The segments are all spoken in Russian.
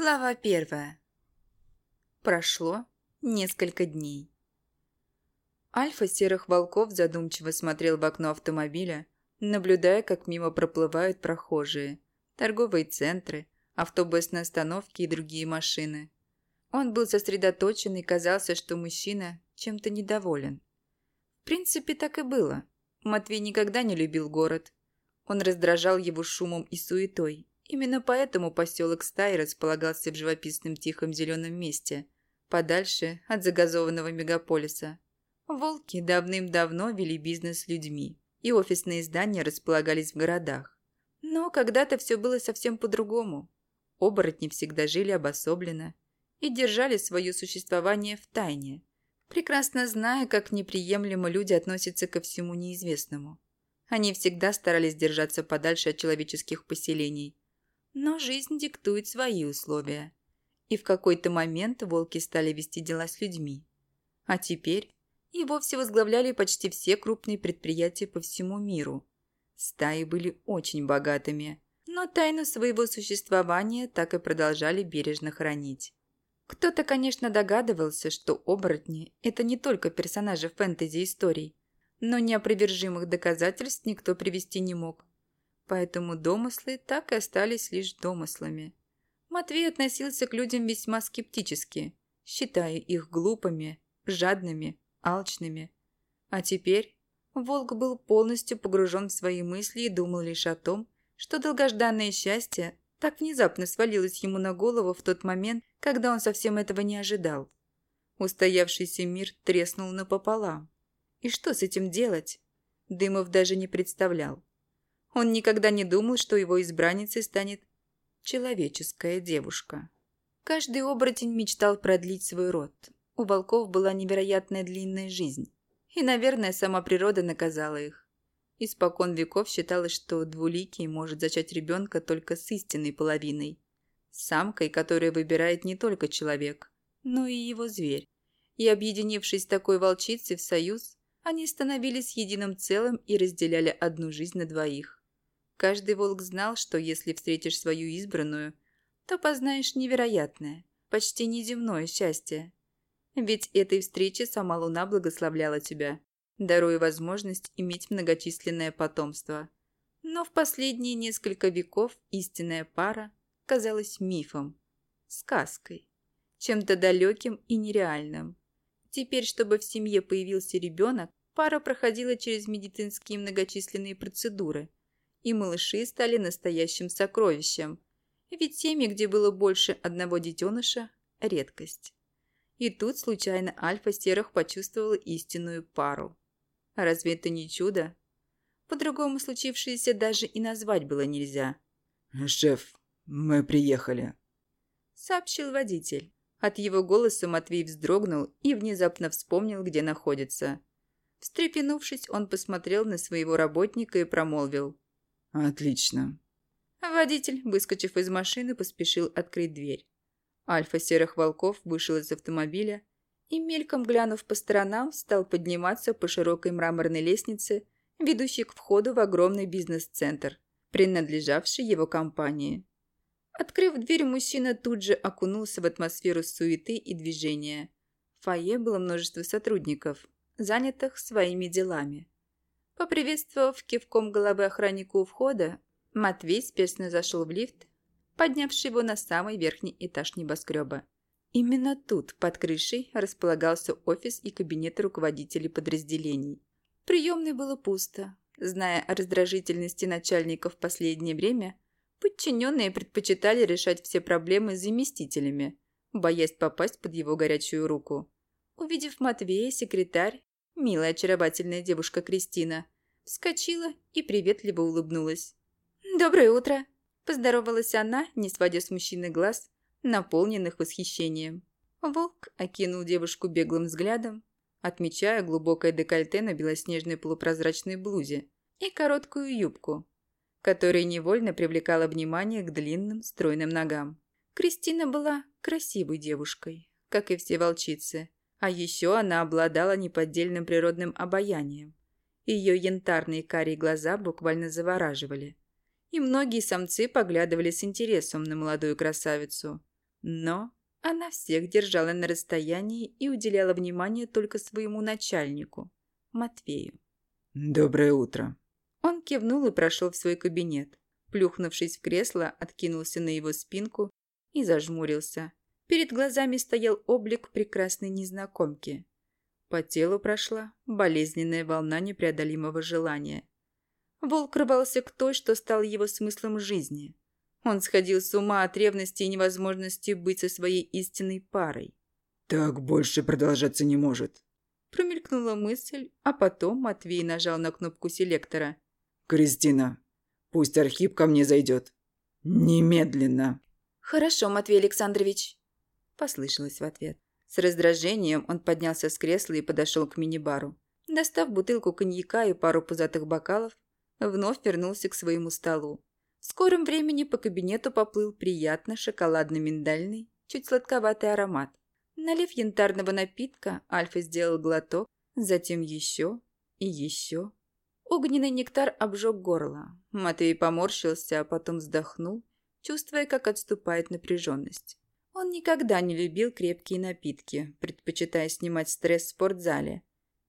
Глава первая. Прошло несколько дней. Альфа серых волков задумчиво смотрел в окно автомобиля, наблюдая, как мимо проплывают прохожие, торговые центры, автобусные остановки и другие машины. Он был сосредоточен и казался, что мужчина чем-то недоволен. В принципе, так и было. Матвей никогда не любил город. Он раздражал его шумом и суетой, Именно поэтому поселок Стай располагался в живописном тихом зеленом месте, подальше от загазованного мегаполиса. Волки давным-давно вели бизнес с людьми, и офисные здания располагались в городах. Но когда-то все было совсем по-другому. Оборотни всегда жили обособленно и держали свое существование в тайне, прекрасно зная, как неприемлемо люди относятся ко всему неизвестному. Они всегда старались держаться подальше от человеческих поселений, но жизнь диктует свои условия. И в какой-то момент волки стали вести дела с людьми. А теперь и вовсе возглавляли почти все крупные предприятия по всему миру. Стаи были очень богатыми, но тайну своего существования так и продолжали бережно хранить. Кто-то, конечно, догадывался, что оборотни – это не только персонажи фэнтези-историй, но неопровержимых доказательств никто привести не мог. Поэтому домыслы так и остались лишь домыслами. Матвей относился к людям весьма скептически, считая их глупыми, жадными, алчными. А теперь Волк был полностью погружен в свои мысли и думал лишь о том, что долгожданное счастье так внезапно свалилось ему на голову в тот момент, когда он совсем этого не ожидал. Устоявшийся мир треснул напополам. И что с этим делать? Дымов даже не представлял. Он никогда не думал, что его избранницей станет человеческая девушка. Каждый оборотень мечтал продлить свой род. У волков была невероятная длинная жизнь. И, наверное, сама природа наказала их. Испокон веков считалось, что двуликий может зачать ребенка только с истинной половиной. Самкой, которая выбирает не только человек, но и его зверь. И объединившись с такой волчицей в союз, они становились единым целым и разделяли одну жизнь на двоих. Каждый волк знал, что если встретишь свою избранную, то познаешь невероятное, почти неземное счастье. Ведь этой встрече сама Луна благословляла тебя, даруя возможность иметь многочисленное потомство. Но в последние несколько веков истинная пара казалась мифом, сказкой, чем-то далеким и нереальным. Теперь, чтобы в семье появился ребенок, пара проходила через медицинские многочисленные процедуры – и малыши стали настоящим сокровищем. Ведь семьи, где было больше одного детеныша – редкость. И тут случайно Альфа Серых почувствовала истинную пару. А разве это не чудо? По-другому случившееся даже и назвать было нельзя. «Шеф, мы приехали», – сообщил водитель. От его голоса Матвей вздрогнул и внезапно вспомнил, где находится. Встрепенувшись, он посмотрел на своего работника и промолвил. «Отлично». Водитель, выскочив из машины, поспешил открыть дверь. Альфа серых волков вышел из автомобиля и, мельком глянув по сторонам, стал подниматься по широкой мраморной лестнице, ведущей к входу в огромный бизнес-центр, принадлежавший его компании. Открыв дверь, мужчина тут же окунулся в атмосферу суеты и движения. В фойе было множество сотрудников, занятых своими делами. Поприветствовав кивком головы охраннику у входа, Матвей спешно зашел в лифт, поднявший его на самый верхний этаж небоскреба. Именно тут, под крышей, располагался офис и кабинет руководителей подразделений. Приемной было пусто. Зная о раздражительности начальника в последнее время, подчиненные предпочитали решать все проблемы с заместителями, боясь попасть под его горячую руку. Увидев Матвея, секретарь Милая очаровательная девушка Кристина вскочила и приветливо улыбнулась. «Доброе утро!» – поздоровалась она, не сводя с мужчины глаз, наполненных восхищением. Волк окинул девушку беглым взглядом, отмечая глубокое декольте на белоснежной полупрозрачной блузе и короткую юбку, которая невольно привлекала внимание к длинным стройным ногам. Кристина была красивой девушкой, как и все волчицы, а еще она обладала неподдельным природным обаянием. Ее янтарные карие глаза буквально завораживали. И многие самцы поглядывали с интересом на молодую красавицу. Но она всех держала на расстоянии и уделяла внимание только своему начальнику, Матвею. «Доброе утро». Он кивнул и прошел в свой кабинет. Плюхнувшись в кресло, откинулся на его спинку и зажмурился. Перед глазами стоял облик прекрасной незнакомки. По телу прошла болезненная волна непреодолимого желания. Волк рвался к той, что стал его смыслом жизни. Он сходил с ума от ревности и невозможности быть со своей истинной парой. «Так больше продолжаться не может». Промелькнула мысль, а потом Матвей нажал на кнопку селектора. «Кристина, пусть Архип ко мне зайдет. Немедленно». «Хорошо, Матвей Александрович», – послышалось в ответ. С раздражением он поднялся с кресла и подошел к мини-бару. Достав бутылку коньяка и пару пузатых бокалов, вновь вернулся к своему столу. В скором времени по кабинету поплыл приятно шоколадно-миндальный, чуть сладковатый аромат. Налив янтарного напитка, Альфа сделал глоток, затем еще и еще. Огненный нектар обжег горло. Матвей поморщился, а потом вздохнул, чувствуя, как отступает напряженность. Он никогда не любил крепкие напитки, предпочитая снимать стресс в спортзале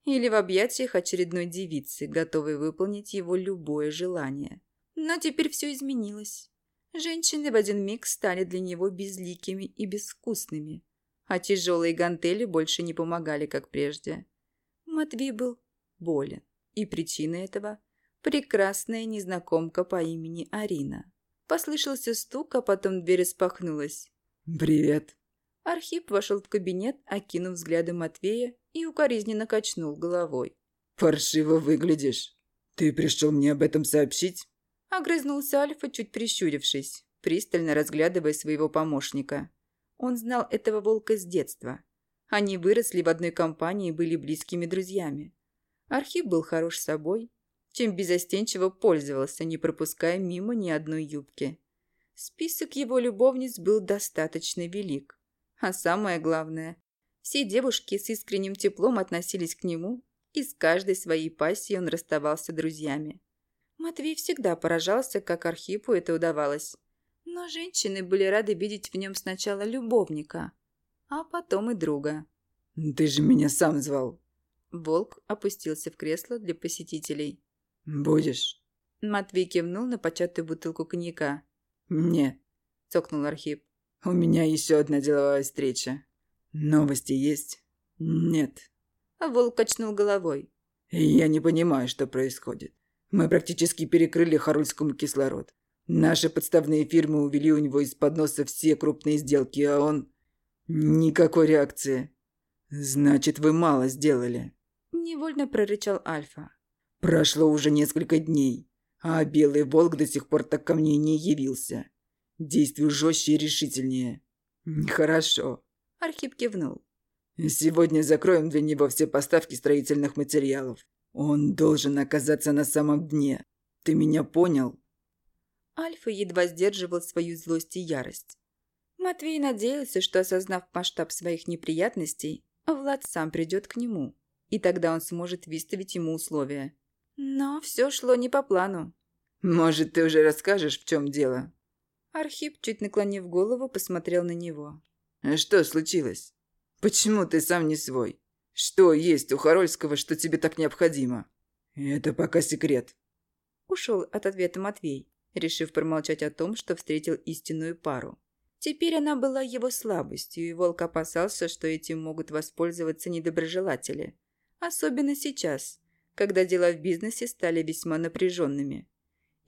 или в объятиях очередной девицы, готовой выполнить его любое желание. Но теперь все изменилось. Женщины в один миг стали для него безликими и безвкусными, а тяжелые гантели больше не помогали, как прежде. Матвей был болен, и причина этого – прекрасная незнакомка по имени Арина. Послышался стук, а потом дверь распахнулась. «Привет». Архип вошел в кабинет, окинув взглядом Матвея и укоризненно качнул головой. «Паршиво выглядишь. Ты пришел мне об этом сообщить?» Огрызнулся Альфа, чуть прищурившись, пристально разглядывая своего помощника. Он знал этого волка с детства. Они выросли в одной компании и были близкими друзьями. Архип был хорош собой, чем безостенчиво пользовался, не пропуская мимо ни одной юбки. Список его любовниц был достаточно велик. А самое главное, все девушки с искренним теплом относились к нему, и с каждой своей пассией он расставался друзьями. Матвей всегда поражался, как Архипу это удавалось. Но женщины были рады видеть в нем сначала любовника, а потом и друга. «Ты же меня сам звал». Волк опустился в кресло для посетителей. «Будешь?» Матвей кивнул на початую бутылку коньяка. «Нет», – цокнул Архип. «У меня еще одна деловая встреча. Новости есть?» «Нет». А волк качнул головой. «Я не понимаю, что происходит. Мы практически перекрыли Харульскому кислород. Наши подставные фирмы увели у него из-под носа все крупные сделки, а он... Никакой реакции. Значит, вы мало сделали». Невольно прорычал Альфа. «Прошло уже несколько дней а белый волк до сих пор так ко мне не явился. Действую жестче и решительнее. Хорошо. Архип кивнул. Сегодня закроем для него все поставки строительных материалов. Он должен оказаться на самом дне. Ты меня понял? Альфа едва сдерживал свою злость и ярость. Матвей надеялся, что, осознав масштаб своих неприятностей, Влад сам придет к нему, и тогда он сможет выставить ему условия. Но все шло не по плану. «Может, ты уже расскажешь, в чем дело?» Архип, чуть наклонив голову, посмотрел на него. «А «Что случилось? Почему ты сам не свой? Что есть у Харольского, что тебе так необходимо?» «Это пока секрет». Ушел от ответа Матвей, решив промолчать о том, что встретил истинную пару. Теперь она была его слабостью, и Волк опасался, что этим могут воспользоваться недоброжелатели. Особенно сейчас, когда дела в бизнесе стали весьма напряженными.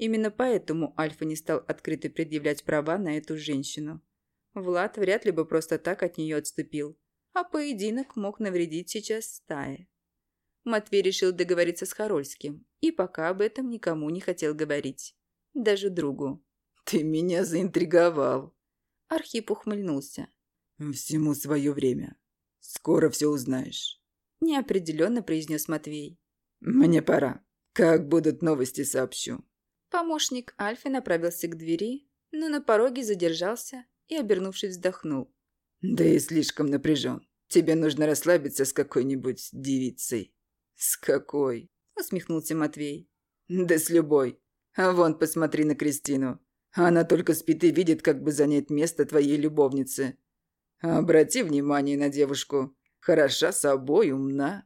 Именно поэтому Альфа не стал открыто предъявлять права на эту женщину. Влад вряд ли бы просто так от нее отступил, а поединок мог навредить сейчас стае. Матвей решил договориться с Харольским и пока об этом никому не хотел говорить. Даже другу. «Ты меня заинтриговал!» Архип ухмыльнулся. «Всему свое время. Скоро все узнаешь», – неопределенно произнес Матвей. «Мне пора. Как будут новости, сообщу». Помощник Альфы направился к двери, но на пороге задержался и, обернувшись, вздохнул. «Да и слишком напряжен. Тебе нужно расслабиться с какой-нибудь девицей». «С какой?» – усмехнулся Матвей. «Да с любой. А вон, посмотри на Кристину. Она только спит и видит, как бы занять место твоей любовницы. Обрати внимание на девушку. Хороша собой, умна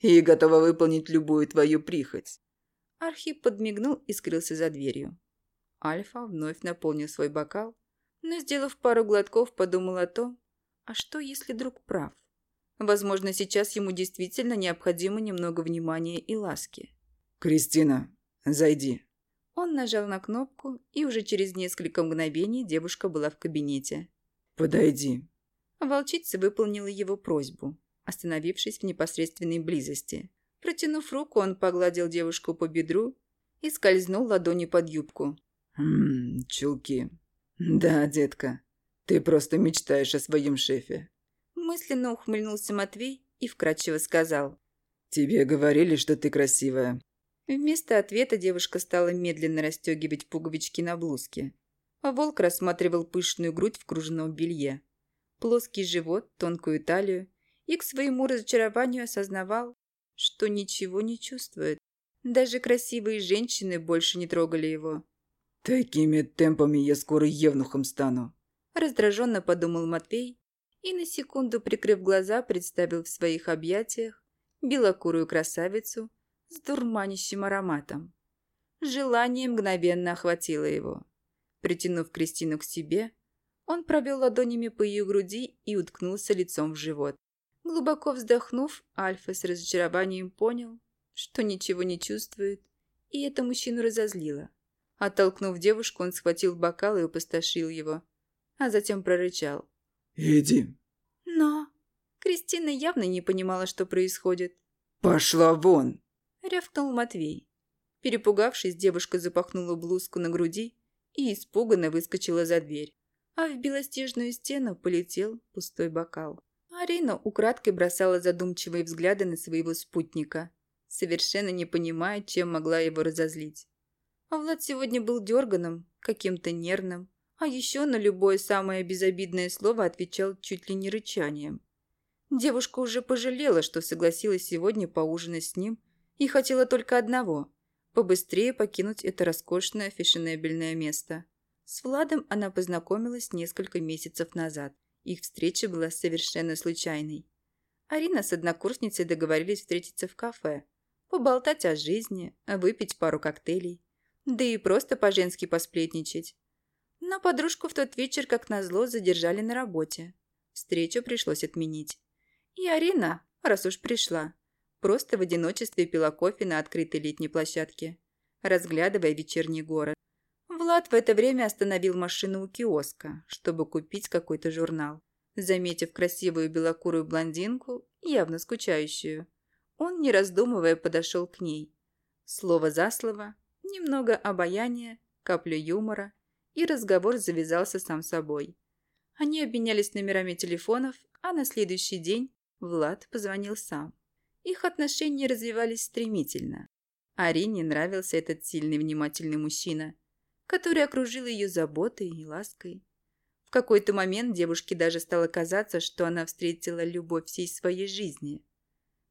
и готова выполнить любую твою прихоть. Архип подмигнул и скрылся за дверью. Альфа вновь наполнил свой бокал, но, сделав пару глотков, подумал о том, а что, если друг прав? Возможно, сейчас ему действительно необходимо немного внимания и ласки. «Кристина, зайди». Он нажал на кнопку, и уже через несколько мгновений девушка была в кабинете. «Подойди». Волчица выполнила его просьбу, остановившись в непосредственной близости. Протянув руку, он погладил девушку по бедру и скользнул ладонью под юбку. «Ммм, чулки. Да, детка, ты просто мечтаешь о своем шефе». Мысленно ухмыльнулся Матвей и вкратчиво сказал. «Тебе говорили, что ты красивая». Вместо ответа девушка стала медленно расстегивать пуговички на блузке. А волк рассматривал пышную грудь в кружевном белье, плоский живот, тонкую талию и к своему разочарованию осознавал, что ничего не чувствует. Даже красивые женщины больше не трогали его. «Такими темпами я скоро евнухом стану», – раздраженно подумал Матвей и на секунду, прикрыв глаза, представил в своих объятиях белокурую красавицу с дурманящим ароматом. Желание мгновенно охватило его. Притянув Кристину к себе, он провел ладонями по ее груди и уткнулся лицом в живот. Глубоко вздохнув, Альфа с разочарованием понял, что ничего не чувствует, и это мужчину разозлило. Оттолкнув девушку, он схватил бокал и опустошил его, а затем прорычал. «Иди». «Но...» Кристина явно не понимала, что происходит. «Пошла вон!» — рявкнул Матвей. Перепугавшись, девушка запахнула блузку на груди и испуганно выскочила за дверь, а в белоснежную стену полетел пустой бокал. Арина украдкой бросала задумчивые взгляды на своего спутника, совершенно не понимая, чем могла его разозлить. А Влад сегодня был дерганым, каким-то нервным, а еще на любое самое безобидное слово отвечал чуть ли не рычанием. Девушка уже пожалела, что согласилась сегодня поужинать с ним и хотела только одного – побыстрее покинуть это роскошное фешенебельное место. С Владом она познакомилась несколько месяцев назад – их встреча была совершенно случайной. Арина с однокурсницей договорились встретиться в кафе, поболтать о жизни, выпить пару коктейлей, да и просто по-женски посплетничать. Но подружку в тот вечер, как назло, задержали на работе. Встречу пришлось отменить. И Арина, раз уж пришла, просто в одиночестве пила кофе на открытой летней площадке, разглядывая вечерний город. Влад в это время остановил машину у киоска, чтобы купить какой-то журнал. Заметив красивую белокурую блондинку, явно скучающую, он, не раздумывая, подошел к ней. Слово за слово, немного обаяния, капля юмора, и разговор завязался сам собой. Они обменялись номерами телефонов, а на следующий день Влад позвонил сам. Их отношения развивались стремительно. Арине нравился этот сильный внимательный мужчина – который окружил ее заботой и лаской. В какой-то момент девушке даже стало казаться, что она встретила любовь всей своей жизни.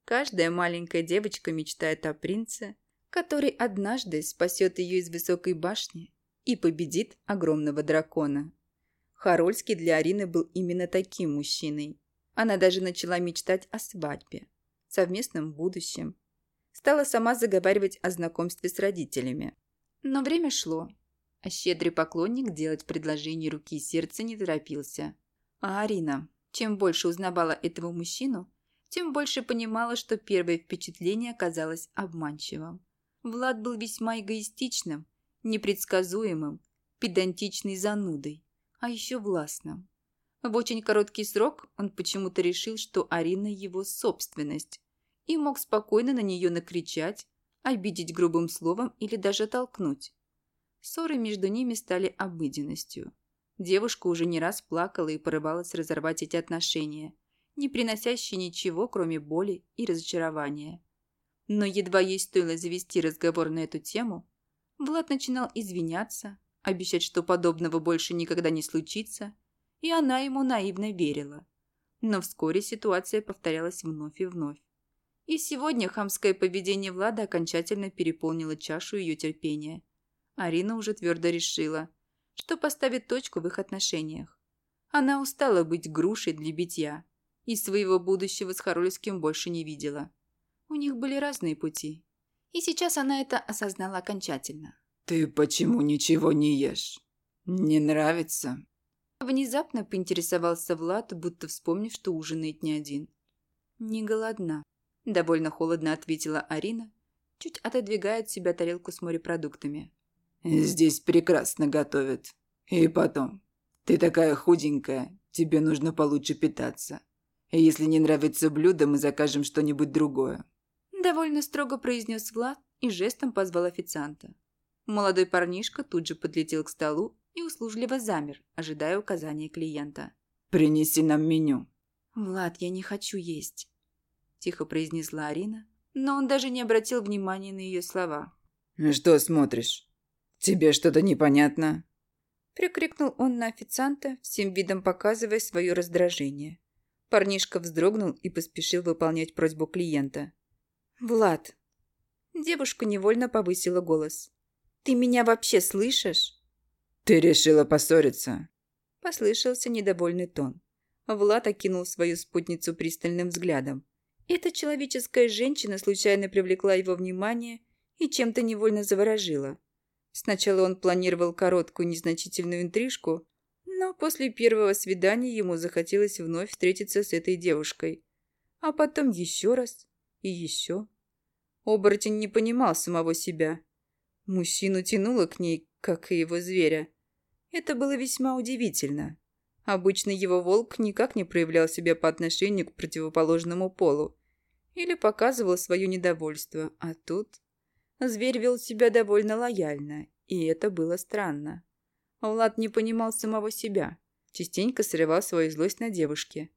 Каждая маленькая девочка мечтает о принце, который однажды спасет ее из высокой башни и победит огромного дракона. Харольский для Арины был именно таким мужчиной. Она даже начала мечтать о свадьбе, совместном будущем. Стала сама заговаривать о знакомстве с родителями. Но время шло, а щедрый поклонник делать предложение руки и сердца не торопился. А Арина, чем больше узнавала этого мужчину, тем больше понимала, что первое впечатление оказалось обманчивым. Влад был весьма эгоистичным, непредсказуемым, педантичной занудой, а еще властным. В очень короткий срок он почему-то решил, что Арина его собственность, и мог спокойно на нее накричать, обидеть грубым словом или даже толкнуть. Ссоры между ними стали обыденностью. Девушка уже не раз плакала и порывалась разорвать эти отношения, не приносящие ничего, кроме боли и разочарования. Но едва ей стоило завести разговор на эту тему, Влад начинал извиняться, обещать, что подобного больше никогда не случится, и она ему наивно верила. Но вскоре ситуация повторялась вновь и вновь. И сегодня хамское поведение Влада окончательно переполнило чашу ее терпения – Арина уже твердо решила, что поставит точку в их отношениях. Она устала быть грушей для битья и своего будущего с Харольским больше не видела. У них были разные пути. И сейчас она это осознала окончательно. «Ты почему ничего не ешь? Не нравится?» Внезапно поинтересовался Влад, будто вспомнив, что ужинает не один. «Не голодна», – довольно холодно ответила Арина, чуть отодвигая от себя тарелку с морепродуктами. «Здесь прекрасно готовят. И потом, ты такая худенькая, тебе нужно получше питаться. Если не нравится блюдо, мы закажем что-нибудь другое». Довольно строго произнес Влад и жестом позвал официанта. Молодой парнишка тут же подлетел к столу и услужливо замер, ожидая указания клиента. «Принеси нам меню». «Влад, я не хочу есть», – тихо произнесла Арина, но он даже не обратил внимания на ее слова. «Что смотришь? Тебе что-то непонятно?» Прикрикнул он на официанта, всем видом показывая свое раздражение. Парнишка вздрогнул и поспешил выполнять просьбу клиента. «Влад!» Девушка невольно повысила голос. «Ты меня вообще слышишь?» «Ты решила поссориться?» Послышался недовольный тон. Влад окинул свою спутницу пристальным взглядом. Эта человеческая женщина случайно привлекла его внимание и чем-то невольно заворожила. Сначала он планировал короткую незначительную интрижку, но после первого свидания ему захотелось вновь встретиться с этой девушкой. А потом еще раз и еще. Оборотень не понимал самого себя. Мужчину тянуло к ней, как и его зверя. Это было весьма удивительно. Обычно его волк никак не проявлял себя по отношению к противоположному полу или показывал свое недовольство, а тут зверь вел себя довольно лояльно, и это было странно. Влад не понимал самого себя, частенько срывал свою злость на девушке,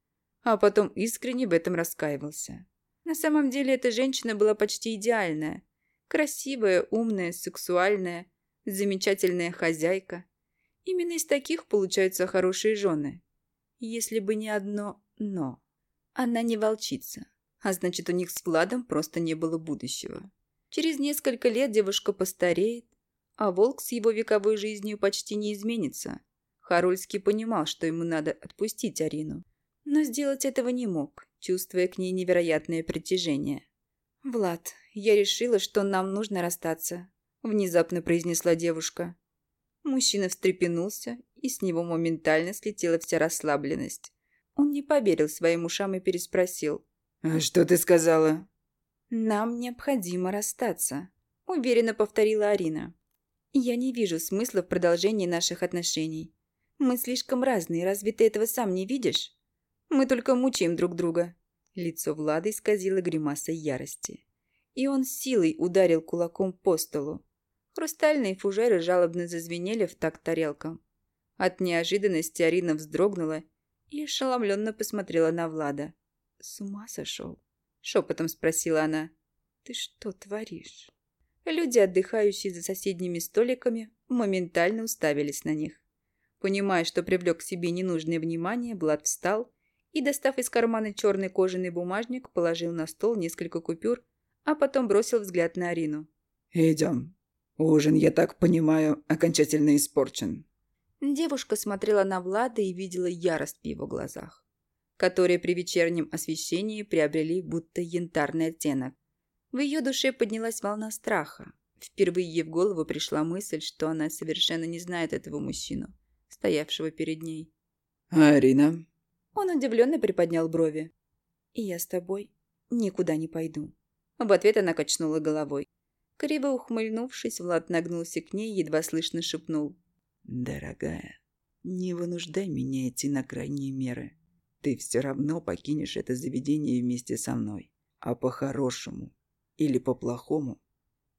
а потом искренне в этом раскаивался. На самом деле эта женщина была почти идеальная, красивая, умная, сексуальная, замечательная хозяйка. Именно из таких получаются хорошие жены. Если бы не одно «но». Она не волчица, а значит, у них с Владом просто не было будущего. Через несколько лет девушка постареет, а волк с его вековой жизнью почти не изменится. Харульский понимал, что ему надо отпустить Арину, но сделать этого не мог, чувствуя к ней невероятное притяжение. «Влад, я решила, что нам нужно расстаться», – внезапно произнесла девушка. Мужчина встрепенулся, и с него моментально слетела вся расслабленность. Он не поверил своим ушам и переспросил. «А «Что ты сказала?» «Нам необходимо расстаться», – уверенно повторила Арина. «Я не вижу смысла в продолжении наших отношений. Мы слишком разные, разве ты этого сам не видишь? Мы только мучаем друг друга». Лицо Влада исказило гримасой ярости. И он силой ударил кулаком по столу. Хрустальные фужеры жалобно зазвенели в такт тарелкам. От неожиданности Арина вздрогнула и ошеломленно посмотрела на Влада. «С ума сошел?» – шепотом спросила она. «Ты что творишь?» Люди, отдыхающие за соседними столиками, моментально уставились на них. Понимая, что привлек к себе ненужное внимание, Влад встал и, достав из кармана черный кожаный бумажник, положил на стол несколько купюр, а потом бросил взгляд на Арину. «Идем. Ужин, я так понимаю, окончательно испорчен». Девушка смотрела на Влада и видела ярость в его глазах которые при вечернем освещении приобрели будто янтарный оттенок. В ее душе поднялась волна страха. Впервые ей в голову пришла мысль, что она совершенно не знает этого мужчину, стоявшего перед ней. «Арина?» Он удивленно приподнял брови. «И я с тобой никуда не пойду». В ответ она качнула головой. Криво ухмыльнувшись, Влад нагнулся к ней и едва слышно шепнул. «Дорогая, не вынуждай меня идти на крайние меры. Ты все равно покинешь это заведение вместе со мной. А по-хорошему или по-плохому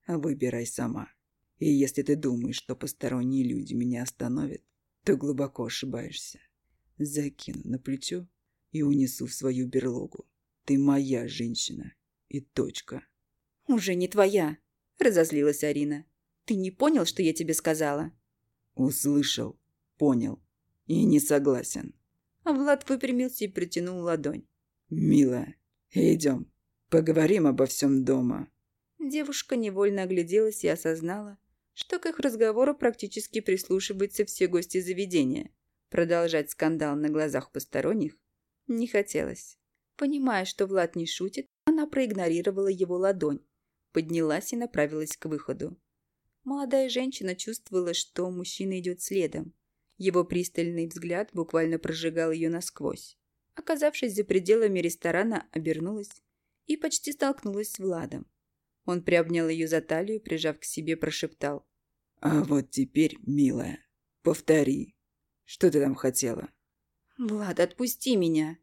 выбирай сама. И если ты думаешь, что посторонние люди меня остановят, то глубоко ошибаешься. Закину на плечо и унесу в свою берлогу. Ты моя женщина. И точка. «Уже не твоя», – разозлилась Арина. «Ты не понял, что я тебе сказала?» «Услышал, понял и не согласен». А Влад выпрямился и протянул ладонь. «Милая, идем. Поговорим обо всем дома». Девушка невольно огляделась и осознала, что к их разговору практически прислушиваются все гости заведения. Продолжать скандал на глазах посторонних не хотелось. Понимая, что Влад не шутит, она проигнорировала его ладонь, поднялась и направилась к выходу. Молодая женщина чувствовала, что мужчина идет следом. Его пристальный взгляд буквально прожигал ее насквозь. Оказавшись за пределами ресторана, обернулась и почти столкнулась с Владом. Он приобнял ее за талию, прижав к себе, прошептал. «А вот теперь, милая, повтори. Что ты там хотела?» «Влад, отпусти меня!»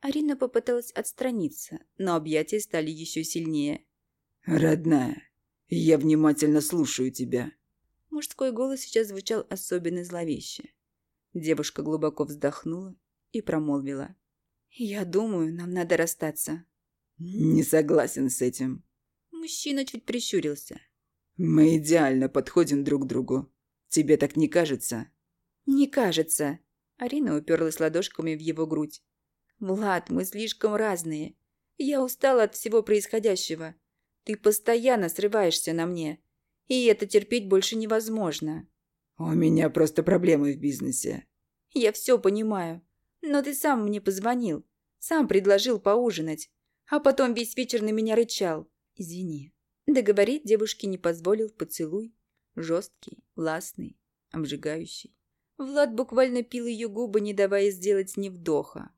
Арина попыталась отстраниться, но объятия стали еще сильнее. «Родная, я внимательно слушаю тебя». Мужской голос сейчас звучал особенно зловеще. Девушка глубоко вздохнула и промолвила. «Я думаю, нам надо расстаться». «Не согласен с этим». Мужчина чуть прищурился. «Мы идеально подходим друг к другу. Тебе так не кажется?» «Не кажется». Арина уперлась ладошками в его грудь. «Влад, мы слишком разные. Я устала от всего происходящего. Ты постоянно срываешься на мне. И это терпеть больше невозможно». «У меня просто проблемы в бизнесе». «Я все понимаю. Но ты сам мне позвонил. Сам предложил поужинать. А потом весь вечер на меня рычал. Извини». Договорить девушке не позволил поцелуй. Жесткий, властный, обжигающий. Влад буквально пил ее губы, не давая сделать ни вдоха.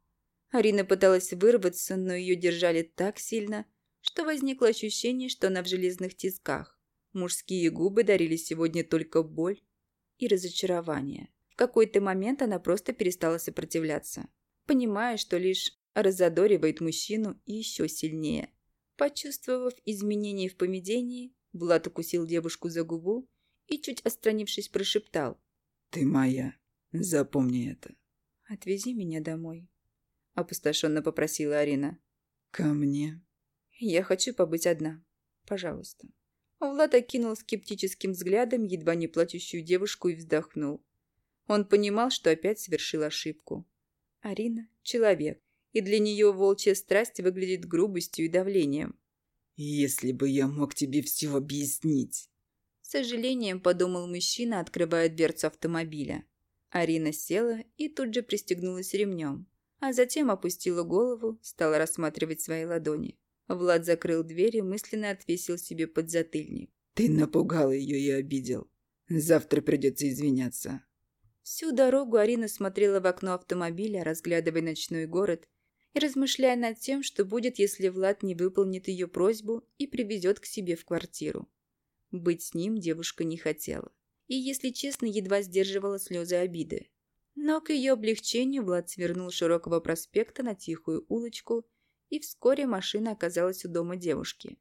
Арина пыталась вырваться, но ее держали так сильно, что возникло ощущение, что она в железных тисках. Мужские губы дарили сегодня только боль и разочарование. В какой-то момент она просто перестала сопротивляться, понимая, что лишь разодоривает мужчину еще сильнее. Почувствовав изменения в поведении, Влад укусил девушку за губу и, чуть отстранившись, прошептал. «Ты моя. Запомни это». «Отвези меня домой». – опустошенно попросила Арина. «Ко мне?» «Я хочу побыть одна. Пожалуйста». Влад окинул скептическим взглядом едва не плачущую девушку и вздохнул. Он понимал, что опять совершил ошибку. Арина – человек, и для нее волчья страсть выглядит грубостью и давлением. «Если бы я мог тебе все объяснить!» С сожалением подумал мужчина, открывая дверцу автомобиля. Арина села и тут же пристегнулась ремнем а затем опустила голову, стала рассматривать свои ладони. Влад закрыл дверь и мысленно отвесил себе подзатыльник. «Ты напугал ее и обидел. Завтра придется извиняться». Всю дорогу Арина смотрела в окно автомобиля, разглядывая ночной город и размышляя над тем, что будет, если Влад не выполнит ее просьбу и привезет к себе в квартиру. Быть с ним девушка не хотела. И, если честно, едва сдерживала слезы обиды. Но к ее облегчению Влад свернул широкого проспекта на тихую улочку, и вскоре машина оказалась у дома девушки.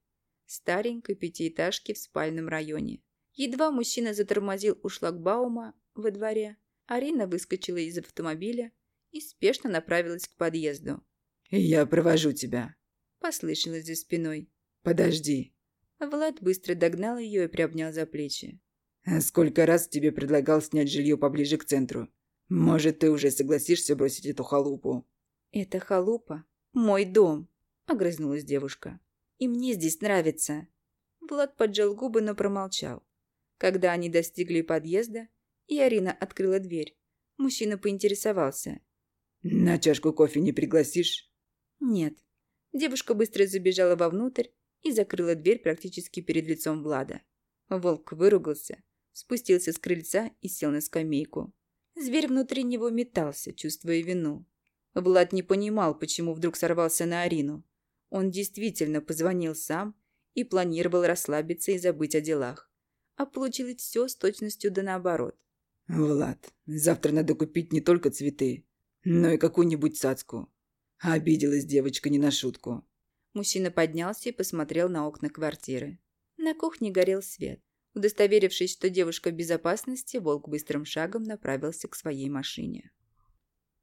Старенькой пятиэтажки в спальном районе. Едва мужчина затормозил у шлагбаума во дворе, Арина выскочила из автомобиля и спешно направилась к подъезду. «Я провожу тебя», – послышалось за спиной. «Подожди». Влад быстро догнал ее и приобнял за плечи. «Сколько раз тебе предлагал снять жилье поближе к центру? «Может, ты уже согласишься бросить эту халупу?» «Это халупа? Мой дом!» – огрызнулась девушка. «И мне здесь нравится!» Влад поджал губы, но промолчал. Когда они достигли подъезда, и Арина открыла дверь, мужчина поинтересовался. «На чашку кофе не пригласишь?» «Нет». Девушка быстро забежала вовнутрь и закрыла дверь практически перед лицом Влада. Волк выругался, спустился с крыльца и сел на скамейку. Зверь внутри него метался, чувствуя вину. Влад не понимал, почему вдруг сорвался на Арину. Он действительно позвонил сам и планировал расслабиться и забыть о делах. А получилось все с точностью да наоборот. «Влад, завтра надо купить не только цветы, но и какую-нибудь цацку». Обиделась девочка не на шутку. Мужчина поднялся и посмотрел на окна квартиры. На кухне горел свет. Удостоверившись, что девушка в безопасности, волк быстрым шагом направился к своей машине.